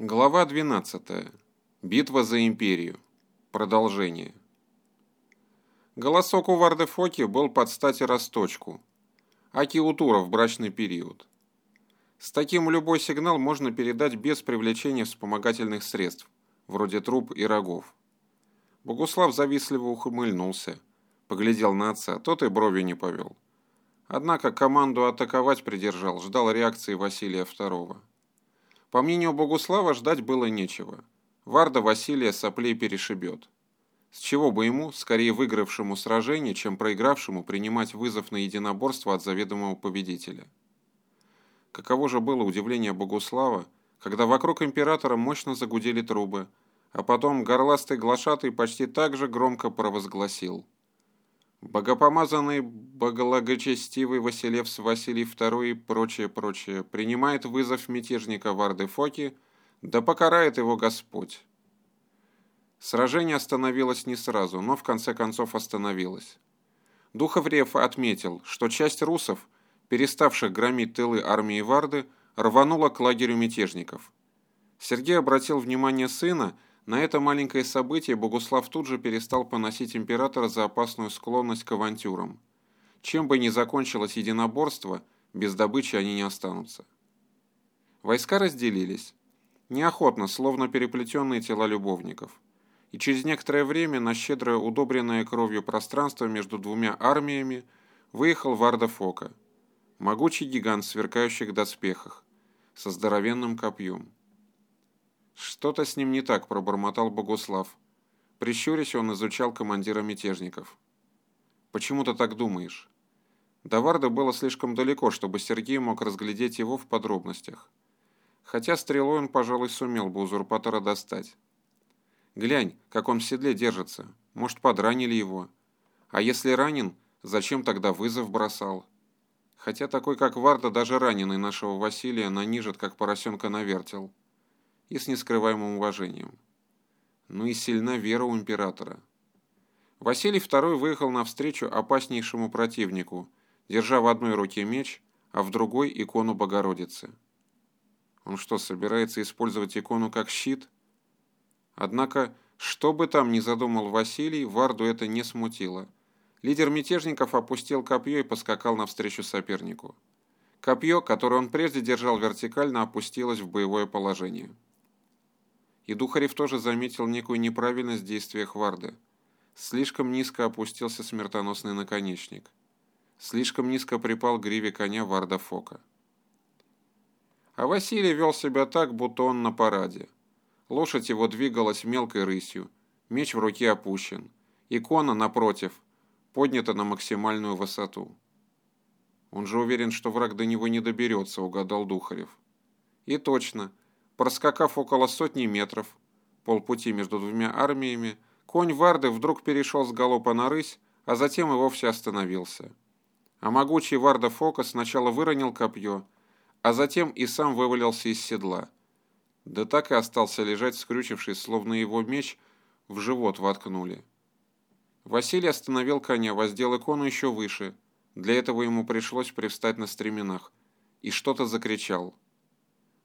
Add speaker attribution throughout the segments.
Speaker 1: Глава 12. Битва за империю. Продолжение. Голосок у Варды Фоки был под стати росточку. Аки Утура в брачный период. С таким любой сигнал можно передать без привлечения вспомогательных средств, вроде труб и рогов. Богуслав завистливо ухмыльнулся, поглядел на отца, тот и брови не повел. Однако команду атаковать придержал, ждал реакции Василия II. По мнению Богуслава, ждать было нечего. Варда Василия соплей перешибет. С чего бы ему, скорее выигравшему сражение, чем проигравшему, принимать вызов на единоборство от заведомого победителя? Каково же было удивление Богуслава, когда вокруг императора мощно загудели трубы, а потом горластый глашатый почти так же громко провозгласил – Богопомазанный, боголагочестивый Василевс Василий II и прочее, прочее, принимает вызов мятежника Варды Фоки, да покарает его Господь. Сражение остановилось не сразу, но в конце концов остановилось. Духоврев отметил, что часть русов, переставших громить тылы армии Варды, рванула к лагерю мятежников. Сергей обратил внимание сына – на это маленькое событие Богуслав тут же перестал поносить императора за опасную склонность к авантюрам. Чем бы ни закончилось единоборство, без добычи они не останутся. Войска разделились. Неохотно, словно переплетенные тела любовников. И через некоторое время на щедро удобренное кровью пространство между двумя армиями выехал Варда Фока. Могучий гигант в сверкающих доспехах, со здоровенным копьем. «Что-то с ним не так», – пробормотал Богуслав. Прищурясь, он изучал командира мятежников. «Почему ты так думаешь?» До Варда было слишком далеко, чтобы Сергей мог разглядеть его в подробностях. Хотя стрелой он, пожалуй, сумел бы узурпатора достать. «Глянь, как он в седле держится. Может, подранили его. А если ранен, зачем тогда вызов бросал?» Хотя такой, как Варда, даже раненый нашего Василия нанижет, как поросенка на вертел и с нескрываемым уважением. Ну и сильна вера у императора. Василий II выехал навстречу опаснейшему противнику, держа в одной руке меч, а в другой икону Богородицы. Он что, собирается использовать икону как щит? Однако, что бы там ни задумал Василий, Варду это не смутило. Лидер мятежников опустил копье и поскакал навстречу сопернику. Копье, которое он прежде держал вертикально, опустилось в боевое положение. И Духарев тоже заметил некую неправильность действия Хварды. Слишком низко опустился смертоносный наконечник. Слишком низко припал к гриве коня Варда Фока. А Василий вел себя так, будто он на параде. Лошадь его двигалась мелкой рысью, меч в руке опущен. Икона, напротив, поднята на максимальную высоту. Он же уверен, что враг до него не доберется, угадал Духарев. И точно, Проскакав около сотни метров, полпути между двумя армиями, конь Варды вдруг перешел с галопа на рысь, а затем и вовсе остановился. А могучий Варда Фока сначала выронил копье, а затем и сам вывалился из седла. Да так и остался лежать, скрючившись, словно его меч в живот воткнули. Василий остановил коня, воздел икону еще выше. Для этого ему пришлось привстать на стременах. И что-то закричал.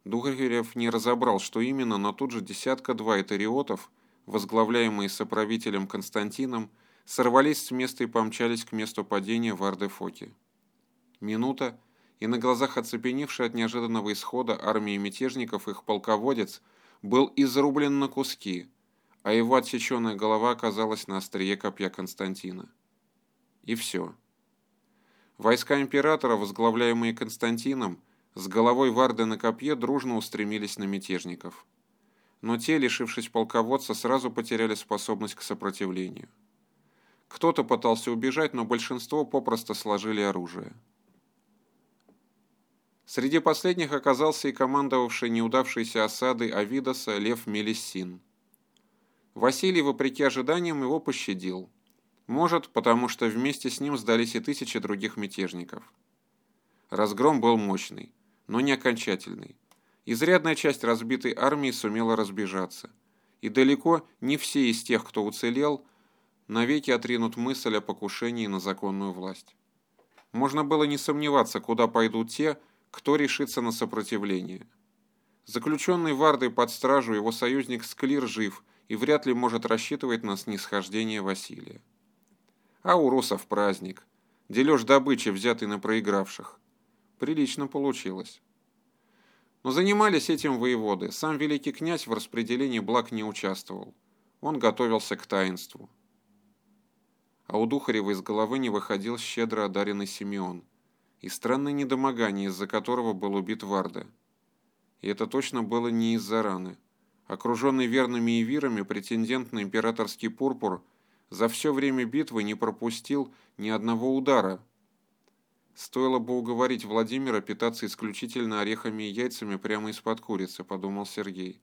Speaker 1: Духарев не разобрал, что именно, но тут же десятка-два этариотов, возглавляемые соправителем Константином, сорвались с места и помчались к месту падения в Ардефоке. Минута, и на глазах оцепеневшей от неожиданного исхода армии мятежников их полководец был изрублен на куски, а его отсеченная голова оказалась на острие копья Константина. И все. Войска императора, возглавляемые Константином, с головой Варды на копье дружно устремились на мятежников. Но те, лишившись полководца, сразу потеряли способность к сопротивлению. Кто-то пытался убежать, но большинство попросту сложили оружие. Среди последних оказался и командовавший неудавшейся осадой Авидоса Лев Мелиссин. Василий, вопреки ожиданиям, его пощадил. Может, потому что вместе с ним сдались и тысячи других мятежников. Разгром был мощный но не окончательный. Изрядная часть разбитой армии сумела разбежаться. И далеко не все из тех, кто уцелел, навеки отринут мысль о покушении на законную власть. Можно было не сомневаться, куда пойдут те, кто решится на сопротивление. Заключенный Вардой под стражу его союзник Склир жив и вряд ли может рассчитывать на снисхождение Василия. А у русов праздник. Дележ добычи, взятый на проигравших. Прилично получилось. Но занимались этим воеводы. Сам великий князь в распределении благ не участвовал. Он готовился к таинству. А у Духарева из головы не выходил щедро одаренный Симеон. И странное недомогание, из-за которого был убит Варда. И это точно было не из-за раны. Окруженный верными эвирами, претендент на императорский пурпур за все время битвы не пропустил ни одного удара, Стоило бы уговорить Владимира питаться исключительно орехами и яйцами прямо из-под курицы, подумал Сергей.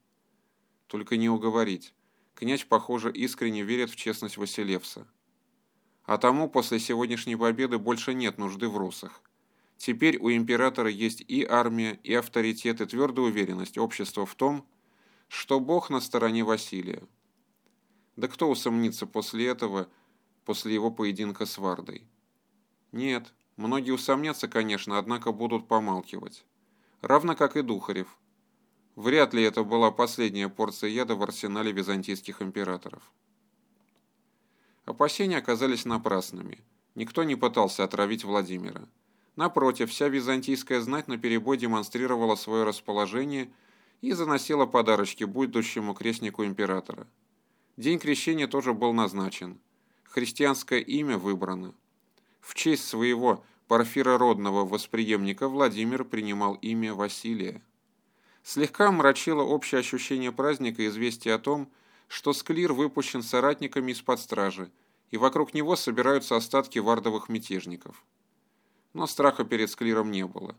Speaker 1: Только не уговорить. Князь, похоже, искренне верит в честность Василевса. А тому после сегодняшней победы больше нет нужды в русах. Теперь у императора есть и армия, и авторитет, и твердая уверенность общества в том, что Бог на стороне Василия. Да кто усомнится после этого, после его поединка с Вардой? Нет, Многие усомнятся, конечно, однако будут помалкивать. Равно как и Духарев. Вряд ли это была последняя порция яда в арсенале византийских императоров. Опасения оказались напрасными. Никто не пытался отравить Владимира. Напротив, вся византийская знать наперебой демонстрировала свое расположение и заносила подарочки будущему крестнику императора. День крещения тоже был назначен. Христианское имя выбрано. В честь своего парфирородного восприемника Владимир принимал имя Василия. Слегка омрачило общее ощущение праздника известие о том, что Склир выпущен соратниками из-под стражи, и вокруг него собираются остатки вардовых мятежников. Но страха перед Склиром не было.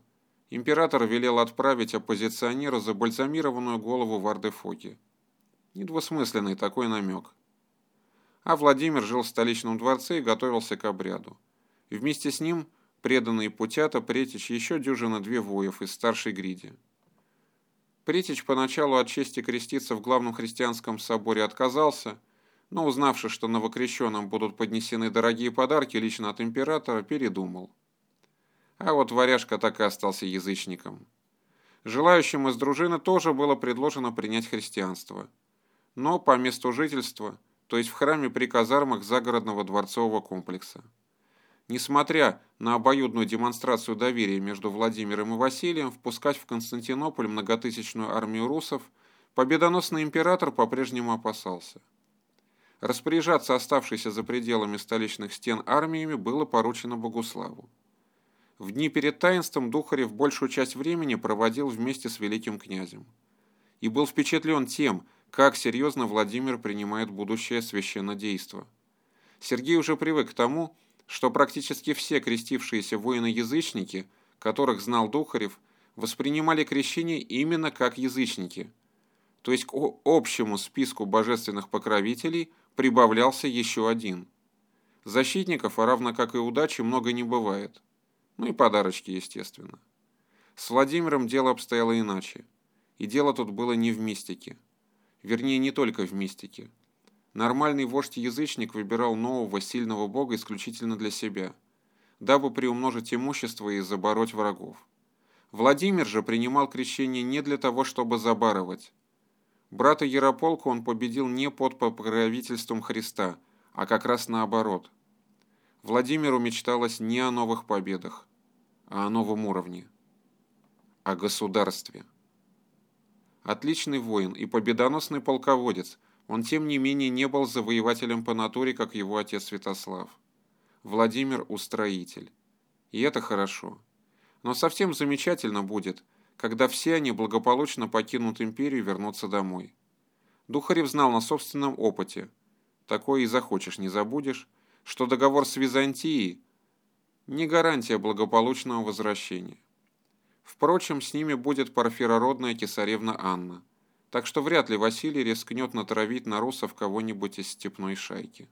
Speaker 1: Император велел отправить оппозиционеру забальзамированную голову Варды Фоки. Недвусмысленный такой намек. А Владимир жил в столичном дворце и готовился к обряду. Вместе с ним – преданные Путята, Претич еще дюжина две воев из старшей гриди. Претич поначалу от чести креститься в главном христианском соборе отказался, но, узнавши, что новокрещенным будут поднесены дорогие подарки лично от императора, передумал. А вот варяжка так и остался язычником. Желающим из дружины тоже было предложено принять христианство. Но по месту жительства, то есть в храме при казармах загородного дворцового комплекса. Несмотря на обоюдную демонстрацию доверия между Владимиром и Василием, впускать в Константинополь многотысячную армию русов победоносный император по-прежнему опасался. Распоряжаться оставшейся за пределами столичных стен армиями было поручено Богуславу. В дни перед таинством Духарев большую часть времени проводил вместе с великим князем. И был впечатлен тем, как серьезно Владимир принимает будущее священнодейство. Сергей уже привык к тому, что практически все крестившиеся воины-язычники, которых знал Духарев, воспринимали крещение именно как язычники. То есть к общему списку божественных покровителей прибавлялся еще один. Защитников, а равно как и удачи, много не бывает. Ну и подарочки, естественно. С Владимиром дело обстояло иначе. И дело тут было не в мистике. Вернее, не только в мистике. Нормальный вождь-язычник выбирал нового сильного бога исключительно для себя, дабы приумножить имущество и забороть врагов. Владимир же принимал крещение не для того, чтобы забарывать. Брата Ярополка он победил не под покровительством Христа, а как раз наоборот. Владимиру мечталось не о новых победах, а о новом уровне. О государстве. Отличный воин и победоносный полководец – он, тем не менее, не был завоевателем по натуре, как его отец Святослав. Владимир – устроитель. И это хорошо. Но совсем замечательно будет, когда все они благополучно покинут империю и вернутся домой. Духарев знал на собственном опыте, такое и захочешь не забудешь, что договор с Византией – не гарантия благополучного возвращения. Впрочем, с ними будет парфирородная кесаревна Анна – так что вряд ли Василий рискнет натравить на русов кого-нибудь из степной шайки.